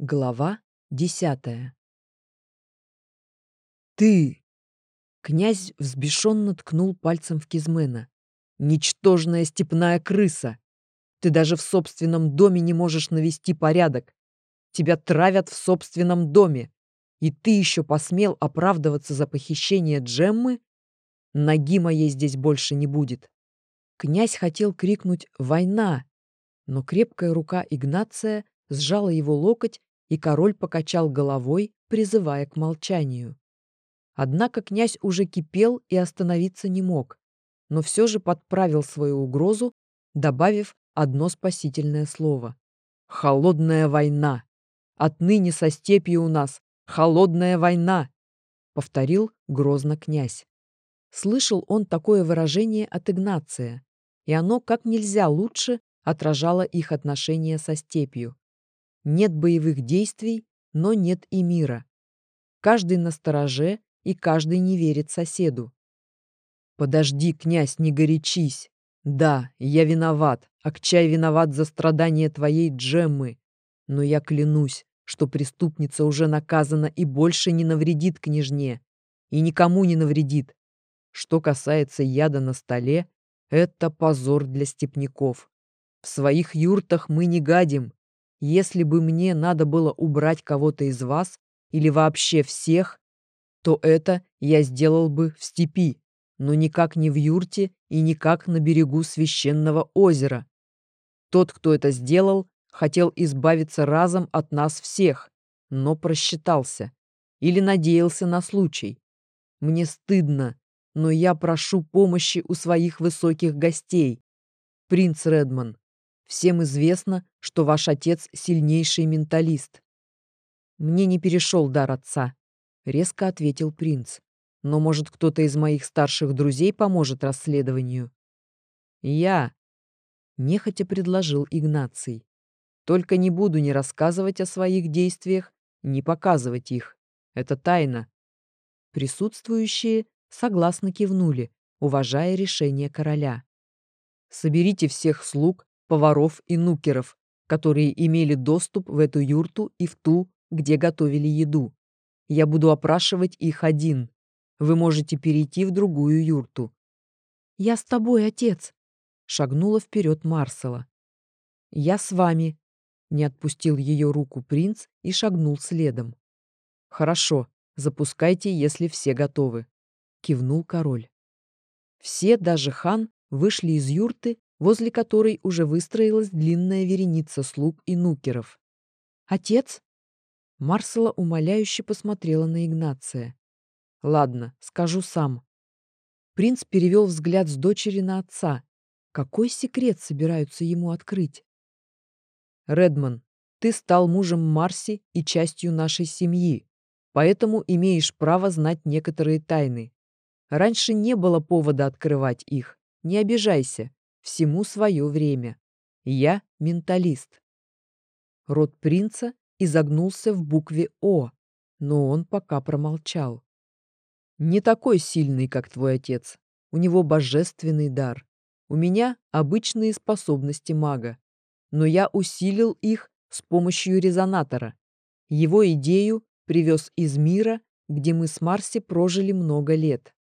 Глава десятая. «Ты!» Князь взбешенно ткнул пальцем в Кизмена. «Ничтожная степная крыса! Ты даже в собственном доме не можешь навести порядок. Тебя травят в собственном доме. И ты еще посмел оправдываться за похищение Джеммы? Ноги моей здесь больше не будет!» Князь хотел крикнуть «Война!», но крепкая рука Игнация сжала его локоть и король покачал головой, призывая к молчанию. Однако князь уже кипел и остановиться не мог, но все же подправил свою угрозу, добавив одно спасительное слово. «Холодная война! Отныне со степью у нас холодная война!» — повторил грозно князь. Слышал он такое выражение от Игнация, и оно как нельзя лучше отражало их отношения со степью. Нет боевых действий, но нет и мира. Каждый на стороже, и каждый не верит соседу. «Подожди, князь, не горячись. Да, я виноват, Акчай виноват за страдания твоей Джеммы. Но я клянусь, что преступница уже наказана и больше не навредит княжне. И никому не навредит. Что касается яда на столе, это позор для степняков. В своих юртах мы не гадим, если бы мне надо было убрать кого-то из вас или вообще всех, то это я сделал бы в степи, но никак не в юрте и никак на берегу священного озера. Тот, кто это сделал, хотел избавиться разом от нас всех, но просчитался или надеялся на случай. Мне стыдно, но я прошу помощи у своих высоких гостей. Принц Редман, Всем известно, что ваш отец сильнейший менталист. Мне не перешел дар отца, резко ответил принц. Но, может, кто-то из моих старших друзей поможет расследованию? Я, нехотя предложил Игнаций. Только не буду ни рассказывать о своих действиях, ни показывать их. Это тайна. Присутствующие согласно кивнули, уважая решение короля. Соберите всех слуг поваров и нукеров, которые имели доступ в эту юрту и в ту, где готовили еду. Я буду опрашивать их один. Вы можете перейти в другую юрту. «Я с тобой, отец!» — шагнула вперед Марсела. «Я с вами!» — не отпустил ее руку принц и шагнул следом. «Хорошо, запускайте, если все готовы», — кивнул король. Все, даже хан, вышли из юрты возле которой уже выстроилась длинная вереница слуг и нукеров. «Отец?» Марсела умоляюще посмотрела на Игнация. «Ладно, скажу сам». Принц перевел взгляд с дочери на отца. Какой секрет собираются ему открыть? «Редман, ты стал мужем Марси и частью нашей семьи, поэтому имеешь право знать некоторые тайны. Раньше не было повода открывать их. Не обижайся. Всему свое время. Я менталист. Рот принца изогнулся в букве О, но он пока промолчал. Не такой сильный, как твой отец. У него божественный дар. У меня обычные способности мага. Но я усилил их с помощью резонатора. Его идею привез из мира, где мы с Марси прожили много лет.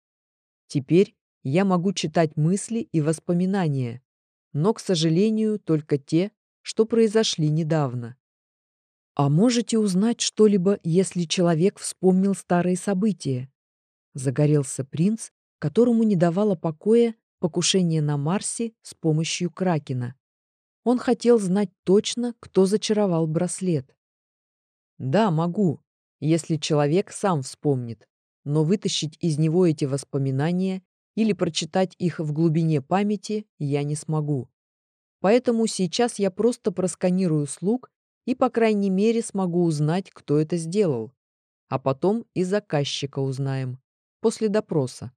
Теперь я могу читать мысли и воспоминания, но, к сожалению, только те, что произошли недавно. А можете узнать что-либо, если человек вспомнил старые события? Загорелся принц, которому не давало покоя покушение на Марсе с помощью Кракена. Он хотел знать точно, кто зачаровал браслет. Да, могу, если человек сам вспомнит, но вытащить из него эти воспоминания или прочитать их в глубине памяти я не смогу. Поэтому сейчас я просто просканирую слуг и, по крайней мере, смогу узнать, кто это сделал. А потом и заказчика узнаем. После допроса.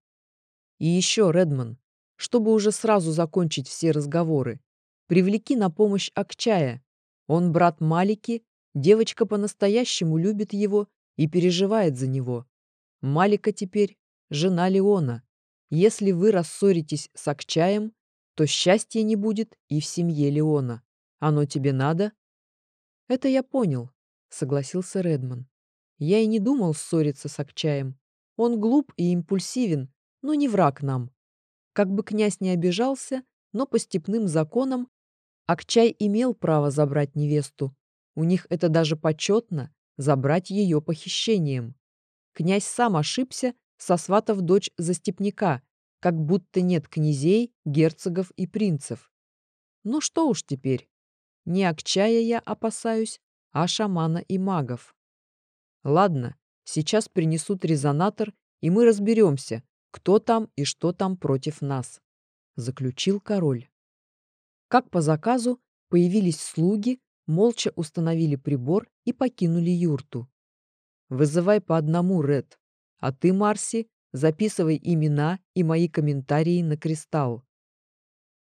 И еще, Редман, чтобы уже сразу закончить все разговоры, привлеки на помощь Акчая. Он брат Малики, девочка по-настоящему любит его и переживает за него. Малика теперь жена Леона. Если вы рассоритесь с Акчаем, то счастья не будет и в семье Леона. Оно тебе надо? Это я понял. согласился Редман. Я и не думал ссориться с Акчаем. Он глуп и импульсивен, но не враг нам. Как бы князь не обижался, но по степным законам Акчай имел право забрать невесту. У них это даже почетно — забрать ее похищением. Князь сам ошибся, сосватав дочь за степняка, как будто нет князей, герцогов и принцев. Ну что уж теперь. Не Акчая я опасаюсь, а шамана и магов. Ладно, сейчас принесут резонатор, и мы разберемся, кто там и что там против нас, заключил король. Как по заказу, появились слуги, молча установили прибор и покинули юрту. Вызывай по одному, Ред. А ты, Марси, записывай имена и мои комментарии на кристалл.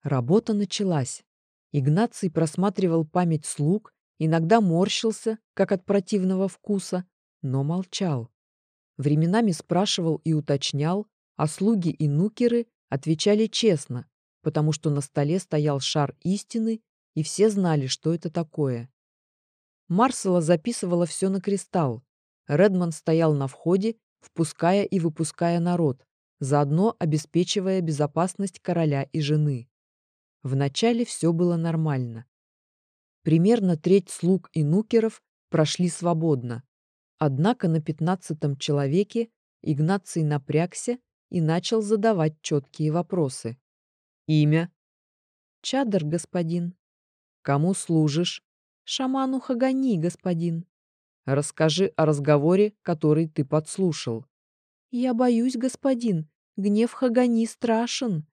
Работа началась. Игнаций просматривал память слуг, иногда морщился, как от противного вкуса, но молчал. Временами спрашивал и уточнял, а слуги и нукеры отвечали честно, потому что на столе стоял шар истины, и все знали, что это такое. Марсела записывала все на кристалл. Редман стоял на входе, впуская и выпуская народ, заодно обеспечивая безопасность короля и жены. Вначале все было нормально. Примерно треть слуг и нукеров прошли свободно. Однако на пятнадцатом человеке Игнаций напрягся и начал задавать четкие вопросы. «Имя?» «Чадр, господин». «Кому служишь?» «Шаману Хагани, господин». «Расскажи о разговоре, который ты подслушал». «Я боюсь, господин. Гнев Хагани страшен».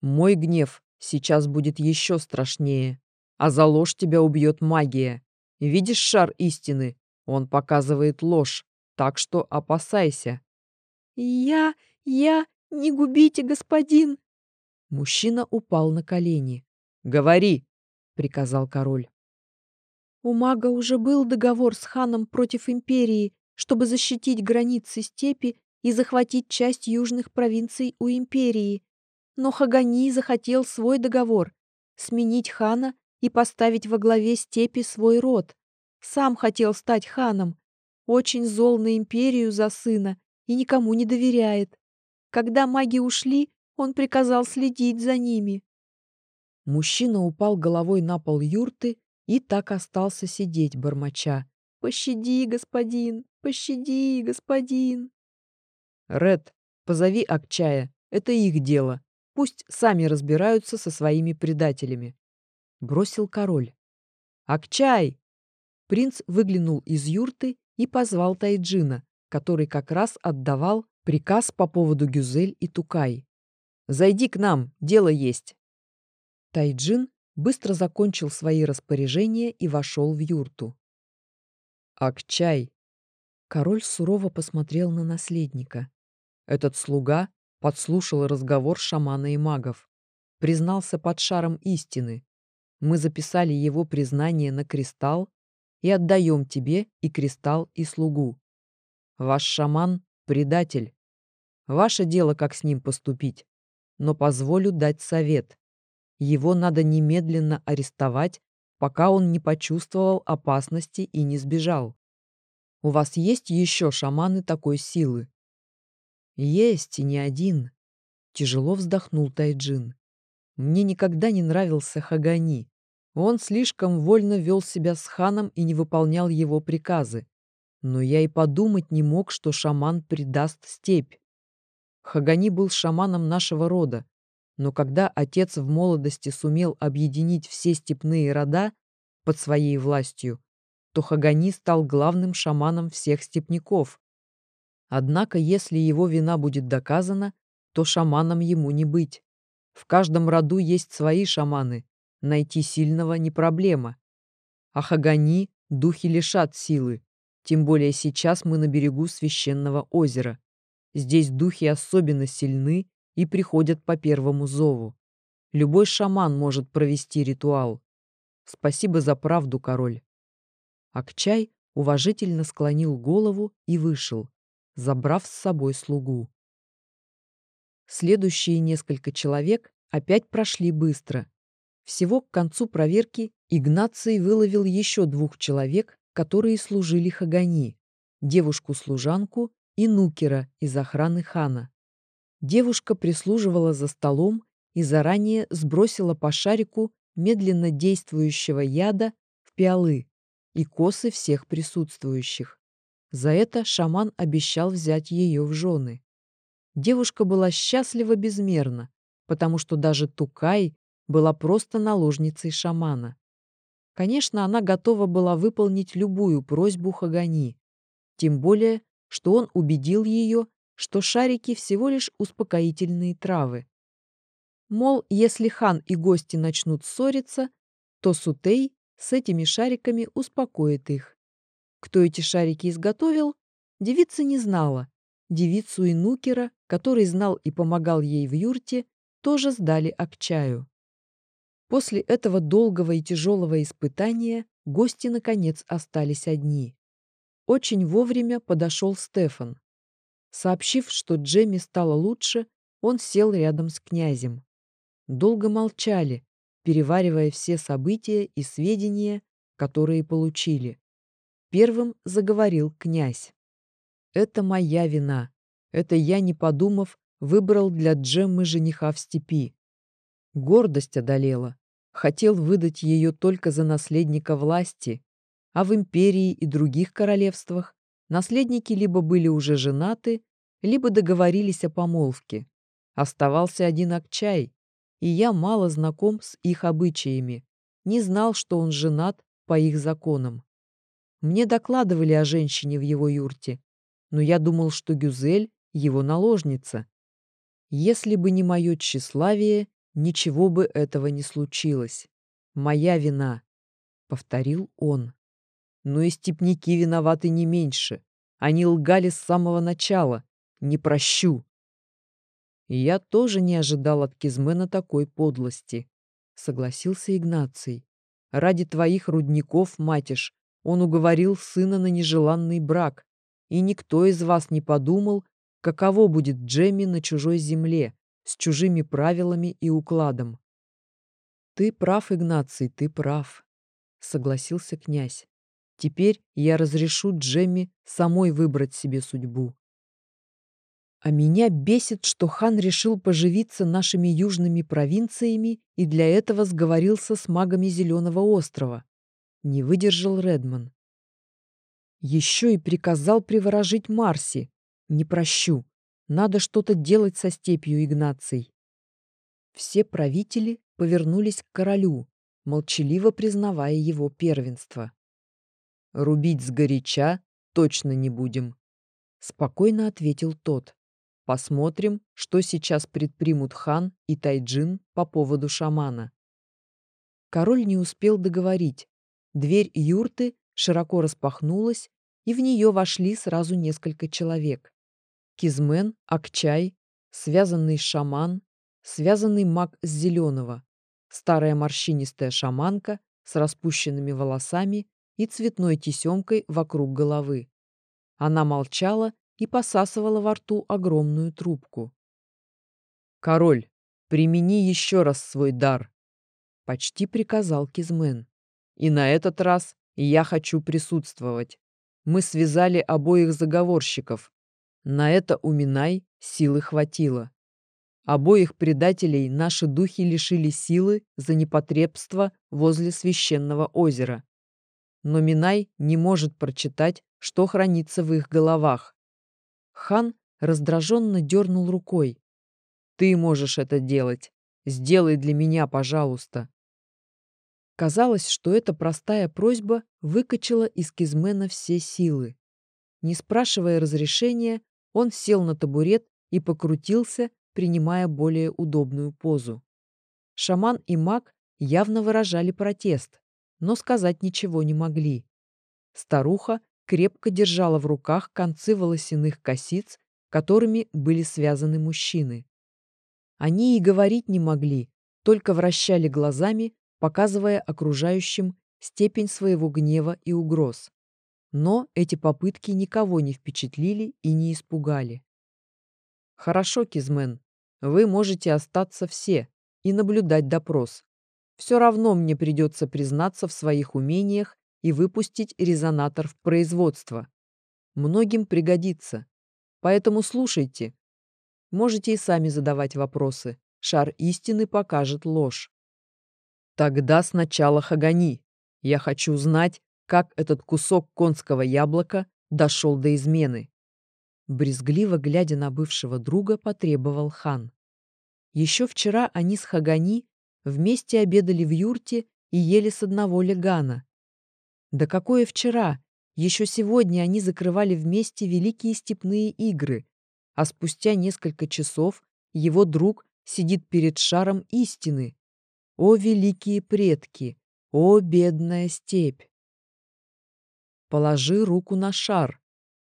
«Мой гнев сейчас будет еще страшнее, а за ложь тебя убьет магия. Видишь шар истины? Он показывает ложь, так что опасайся. Я, я, не губите, господин. Мужчина упал на колени. Говори, приказал король. У мага уже был договор с ханом против империи, чтобы защитить границы степи и захватить часть южных провинций у империи. Но Хагани захотел свой договор — сменить хана и поставить во главе степи свой род. Сам хотел стать ханом. Очень зол на империю за сына и никому не доверяет. Когда маги ушли, он приказал следить за ними. Мужчина упал головой на пол юрты и так остался сидеть, бормоча. «Пощади, господин! Пощади, господин!» «Ред, позови Акчая. Это их дело. Пусть сами разбираются со своими предателями. Бросил король. «Акчай!» Принц выглянул из юрты и позвал Тайджина, который как раз отдавал приказ по поводу Гюзель и Тукай. «Зайди к нам, дело есть!» Тайджин быстро закончил свои распоряжения и вошел в юрту. «Акчай!» Король сурово посмотрел на наследника. Этот слуга подслушал разговор шамана и магов. Признался под шаром истины. Мы записали его признание на кристалл и отдаем тебе и кристалл, и слугу. Ваш шаман — предатель. Ваше дело, как с ним поступить. Но позволю дать совет. Его надо немедленно арестовать, пока он не почувствовал опасности и не сбежал. У вас есть еще шаманы такой силы? «Есть, и не один», — тяжело вздохнул Тайджин. «Мне никогда не нравился Хагани. Он слишком вольно вел себя с ханом и не выполнял его приказы. Но я и подумать не мог, что шаман предаст степь. Хагани был шаманом нашего рода, но когда отец в молодости сумел объединить все степные рода под своей властью, то Хагани стал главным шаманом всех степняков. Однако, если его вина будет доказана, то шаманом ему не быть. В каждом роду есть свои шаманы. Найти сильного не проблема. А Хагани духи лишат силы. Тем более сейчас мы на берегу священного озера. Здесь духи особенно сильны и приходят по первому зову. Любой шаман может провести ритуал. Спасибо за правду, король. Акчай уважительно склонил голову и вышел, забрав с собой слугу. Следующие несколько человек опять прошли быстро. Всего к концу проверки Игнаций выловил еще двух человек, которые служили Хагани, девушку-служанку и Нукера из охраны хана. Девушка прислуживала за столом и заранее сбросила по шарику медленно действующего яда в пиалы и косы всех присутствующих. За это шаман обещал взять ее в жены. Девушка была счастлива безмерно, потому что даже Тукай была просто наложницей шамана. Конечно, она готова была выполнить любую просьбу Хагани, тем более, что он убедил ее, что шарики всего лишь успокоительные травы. Мол, если хан и гости начнут ссориться, то Сутей с этими шариками успокоит их. Кто эти шарики изготовил, девица не знала. Девицу и Нукера, который знал и помогал ей в юрте, тоже сдали Акчаю. После этого долгого и тяжелого испытания гости, наконец, остались одни. Очень вовремя подошел Стефан. Сообщив, что Джемми стало лучше, он сел рядом с князем. Долго молчали, переваривая все события и сведения, которые получили. Первым заговорил князь. «Это моя вина. Это я, не подумав, выбрал для Джеммы жениха в степи. Гордость одолела. Хотел выдать ее только за наследника власти, а в империи и других королевствах наследники либо были уже женаты, либо договорились о помолвке. Оставался один Акчай, и я мало знаком с их обычаями, не знал, что он женат по их законам. Мне докладывали о женщине в его юрте, но я думал, что Гюзель — его наложница. Если бы не мое тщеславие, ничего бы этого не случилось. Моя вина, — повторил он. Но и степняки виноваты не меньше. Они лгали с самого начала. Не прощу. я тоже не ожидал от Кизмена такой подлости, — согласился Игнаций. Ради твоих рудников, матиш, он уговорил сына на нежеланный брак, и никто из вас не подумал, каково будет Джемми на чужой земле, с чужими правилами и укладом. «Ты прав, Игнаций, ты прав», — согласился князь. «Теперь я разрешу Джемми самой выбрать себе судьбу». А меня бесит, что хан решил поживиться нашими южными провинциями и для этого сговорился с магами Зеленого острова. Не выдержал Редман. Еще и приказал приворожить Марси. Не прощу. Надо что-то делать со степью Игнаций. Все правители повернулись к королю, молчаливо признавая его первенство. «Рубить сгоряча точно не будем», — спокойно ответил тот. «Посмотрим, что сейчас предпримут хан и Тайджин по поводу шамана». Король не успел договорить. Дверь юрты широко распахнулась, и в нее вошли сразу несколько человек. Кизмен, Акчай, связанный шаман, связанный маг с зеленого, старая морщинистая шаманка с распущенными волосами и цветной тесемкой вокруг головы. Она молчала и посасывала во рту огромную трубку. «Король, примени еще раз свой дар!» — почти приказал Кизмен. И на этот раз я хочу присутствовать. Мы связали обоих заговорщиков. На это у Минай силы хватило. Обоих предателей наши духи лишили силы за непотребство возле священного озера. Но Минай не может прочитать, что хранится в их головах. Хан раздраженно дернул рукой. «Ты можешь это делать. Сделай для меня, пожалуйста». Казалось, что эта простая просьба выкачала из Кизмена все силы. Не спрашивая разрешения, он сел на табурет и покрутился, принимая более удобную позу. Шаман и маг явно выражали протест, но сказать ничего не могли. Старуха крепко держала в руках концы волосяных косиц, которыми были связаны мужчины. Они и говорить не могли, только вращали глазами, показывая окружающим степень своего гнева и угроз. Но эти попытки никого не впечатлили и не испугали. «Хорошо, Кизмен, вы можете остаться все и наблюдать допрос. Все равно мне придется признаться в своих умениях и выпустить резонатор в производство. Многим пригодится. Поэтому слушайте. Можете и сами задавать вопросы. Шар истины покажет ложь. Тогда сначала Хагани. Я хочу знать, как этот кусок конского яблока дошел до измены. Брезгливо глядя на бывшего друга, потребовал хан. Еще вчера они с Хагани вместе обедали в юрте и ели с одного легана. Да какое вчера? Еще сегодня они закрывали вместе великие степные игры, а спустя несколько часов его друг сидит перед шаром истины. О, великие предки! О, бедная степь! Положи руку на шар.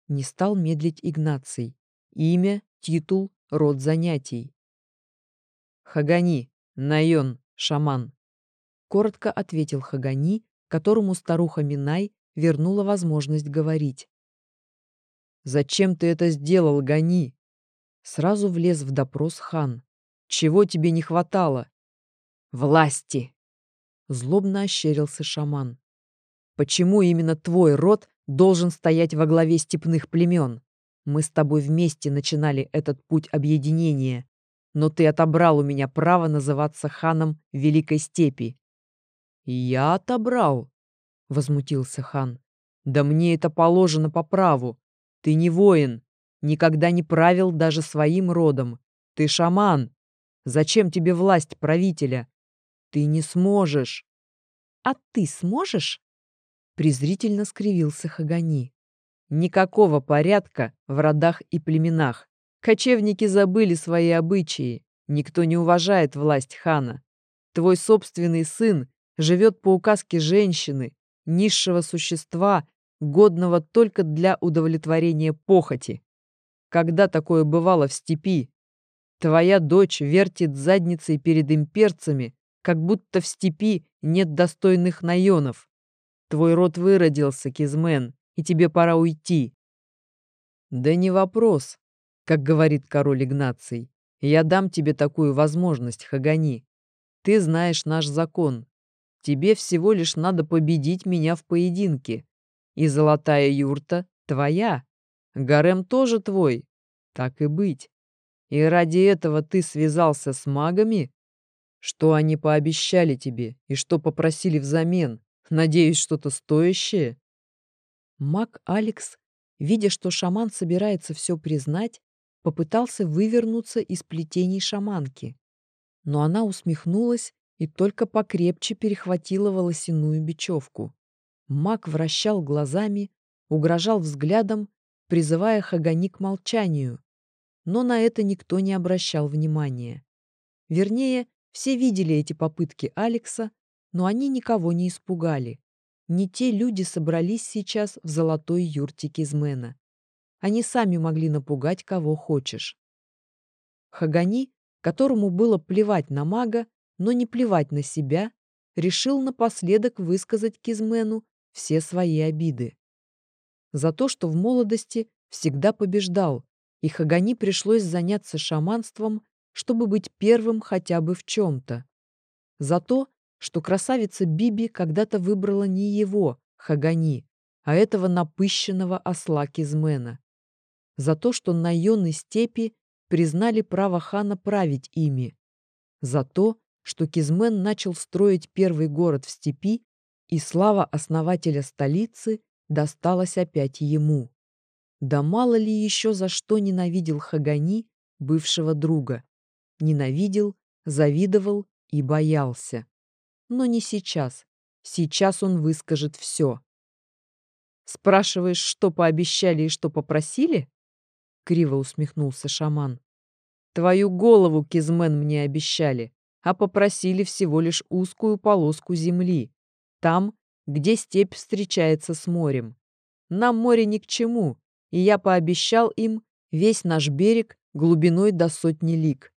Не стал медлить Игнаций. Имя, титул, род занятий. Хагани, Найон, шаман. Коротко ответил Хагани, которому старуха Минай вернула возможность говорить. «Зачем ты это сделал, Гани?» Сразу влез в допрос хан. «Чего тебе не хватало?» «Власти!» Злобно ощерился шаман. «Почему именно твой род должен стоять во главе степных племен? Мы с тобой вместе начинали этот путь объединения, но ты отобрал у меня право называться ханом Великой Степи». «Я отобрал», — возмутился хан. «Да мне это положено по праву. Ты не воин, никогда не правил даже своим родом. Ты шаман. Зачем тебе власть правителя? Ты не сможешь. А ты сможешь? Презрительно скривился Хагани. Никакого порядка в родах и племенах. Кочевники забыли свои обычаи. Никто не уважает власть хана. Твой собственный сын живет по указке женщины, низшего существа, годного только для удовлетворения похоти. Когда такое бывало в степи? Твоя дочь вертит задницей перед имперцами, как будто в степи нет достойных наёнов. Твой род выродился, Кизмен, и тебе пора уйти. Да не вопрос, как говорит король Игнаций. Я дам тебе такую возможность, Хагани. Ты знаешь наш закон. Тебе всего лишь надо победить меня в поединке. И золотая юрта твоя. Гарем тоже твой. Так и быть. И ради этого ты связался с магами? Что они пообещали тебе и что попросили взамен? Надеюсь, что-то стоящее?» Маг Алекс, видя, что шаман собирается все признать, попытался вывернуться из плетений шаманки. Но она усмехнулась и только покрепче перехватила волосяную бечевку. Маг вращал глазами, угрожал взглядом, призывая Хагани к молчанию. Но на это никто не обращал внимания. Вернее, все видели эти попытки Алекса, но они никого не испугали. Не те люди собрались сейчас в золотой юрте Кизмена. Они сами могли напугать кого хочешь. Хагани, которому было плевать на мага, но не плевать на себя, решил напоследок высказать Кизмену все свои обиды. За то, что в молодости всегда побеждал, и Хагани пришлось заняться шаманством чтобы быть первым хотя бы в чем-то. За то, что красавица Биби когда-то выбрала не его, Хагани, а этого напыщенного осла Кизмена. За то, что наёны степи признали право хана править ими. За то, что Кизмен начал строить первый город в степи, и слава основателя столицы досталась опять ему. Да мало ли еще за что ненавидел Хагани, бывшего друга. Ненавидел, завидовал и боялся. Но не сейчас. Сейчас он выскажет все. «Спрашиваешь, что пообещали и что попросили?» Криво усмехнулся шаман. «Твою голову, Кизмен, мне обещали, а попросили всего лишь узкую полоску земли. Там, где степь встречается с морем. Нам море ни к чему, и я пообещал им весь наш берег глубиной до сотни лиг.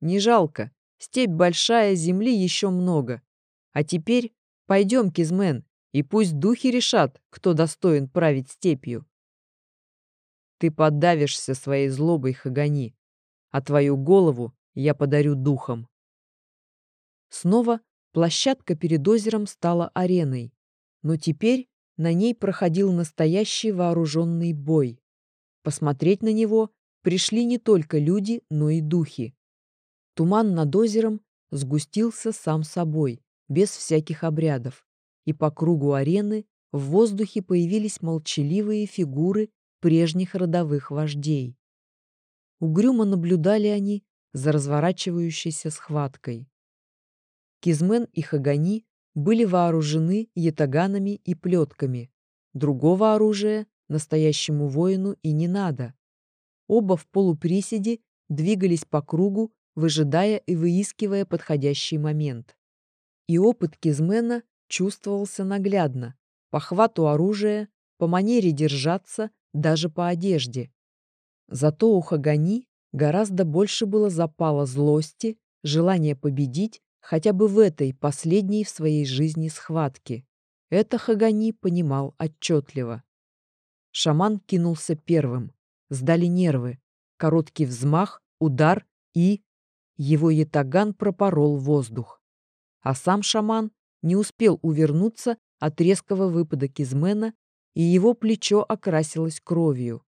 Не жалко. Степь большая, земли еще много. А теперь пойдем, Кизмен, и пусть духи решат, кто достоин править степью. Ты подавишься своей злобой, Хагани, а твою голову я подарю духам. Снова площадка перед озером стала ареной, но теперь на ней проходил настоящий вооруженный бой. Посмотреть на него пришли не только люди, но и духи. Туман над озером сгустился сам собой, без всяких обрядов, и по кругу арены в воздухе появились молчаливые фигуры прежних родовых вождей. Угрюмо наблюдали они за разворачивающейся схваткой. Кизмен и Хагани были вооружены ятаганами и плетками. Другого оружия настоящему воину и не надо. Оба в полуприседе двигались по кругу, выжидая и выискивая подходящий момент. И опыт Кизмена чувствовался наглядно. По хвату оружия, по манере держаться, даже по одежде. Зато у Хагани гораздо больше было запала злости, желания победить хотя бы в этой последней в своей жизни схватке. Это Хагани понимал отчетливо. Шаман кинулся первым. Сдали нервы. Короткий взмах, удар и... Его ятаган пропорол воздух. А сам шаман не успел увернуться от резкого выпада кизмена, и его плечо окрасилось кровью.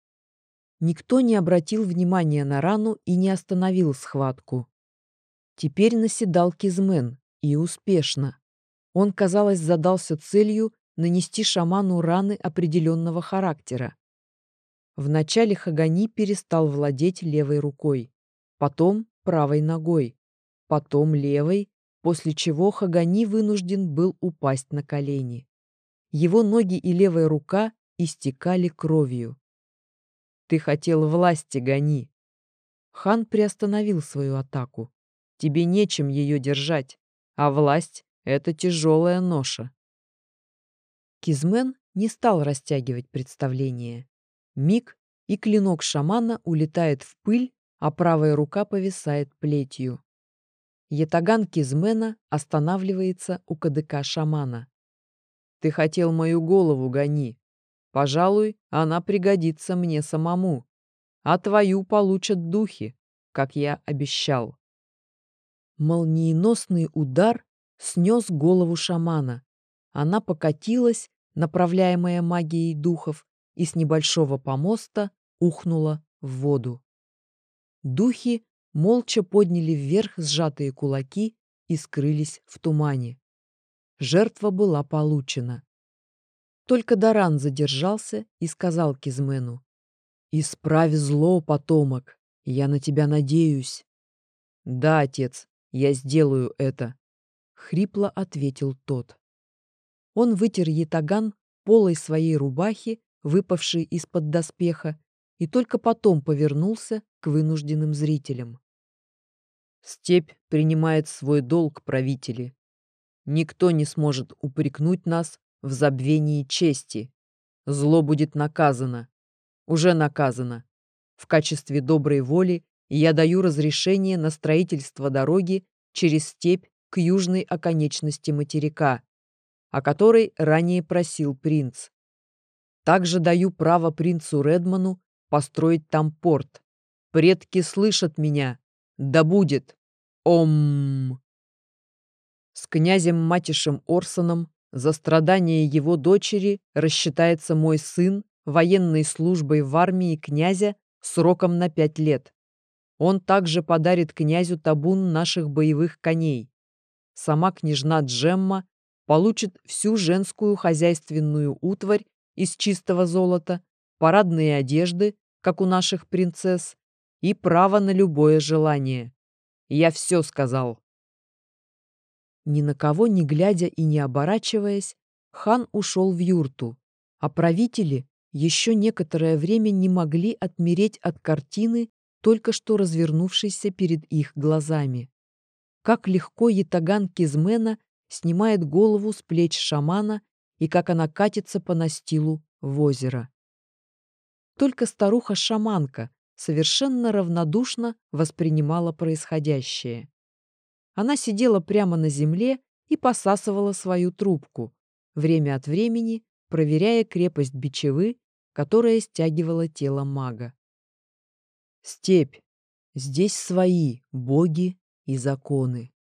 Никто не обратил внимания на рану и не остановил схватку. Теперь наседал Кизмен, и успешно. Он, казалось, задался целью нанести шаману раны определенного характера. Вначале Хагани перестал владеть левой рукой, потом правой ногой, потом левой, после чего Хагани вынужден был упасть на колени. Его ноги и левая рука истекали кровью. «Ты хотел власти, Гани!» Хан приостановил свою атаку. Тебе нечем ее держать, а власть — это тяжелая ноша. Кизмен не стал растягивать представление. Миг, и клинок шамана улетает в пыль, а правая рука повисает плетью. Ятаган Кизмена останавливается у кадыка шамана. «Ты хотел мою голову, гони. Пожалуй, она пригодится мне самому. А твою получат духи, как я обещал». Молниеносный удар снес голову шамана. Она покатилась, направляемая магией духов, и с небольшого помоста ухнула в воду. Духи молча подняли вверх сжатые кулаки и скрылись в тумане. Жертва была получена. Только Даран задержался и сказал Кизмену. «Исправь зло, потомок, я на тебя надеюсь». «Да, отец», «Я сделаю это», — хрипло ответил тот. Он вытер ятаган полой своей рубахи, выпавшей из-под доспеха, и только потом повернулся к вынужденным зрителям. «Степь принимает свой долг, правители. Никто не сможет упрекнуть нас в забвении чести. Зло будет наказано. Уже наказано. В качестве доброй воли я даю разрешение на строительство дороги через степь к южной оконечности материка, о которой ранее просил принц. Также даю право принцу Редману построить там порт. Предки слышат меня. Да будет. Ом. С князем Матишем Орсоном за страдания его дочери рассчитается мой сын военной службой в армии князя сроком на пять лет. Он также подарит князю табун наших боевых коней. Сама княжна Джемма получит всю женскую хозяйственную утварь из чистого золота, парадные одежды, как у наших принцесс, и право на любое желание. Я все сказал. Ни на кого не глядя и не оборачиваясь, хан ушел в юрту, а правители еще некоторое время не могли отмереть от картины, только что развернувшийся перед их глазами. Как легко ятаган Кизмена снимает голову с плеч шамана и как она катится по настилу в озеро. Только старуха-шаманка совершенно равнодушно воспринимала происходящее. Она сидела прямо на земле и посасывала свою трубку, время от времени проверяя крепость бичевы, которая стягивала тело мага. Степь. Здесь свои боги и законы.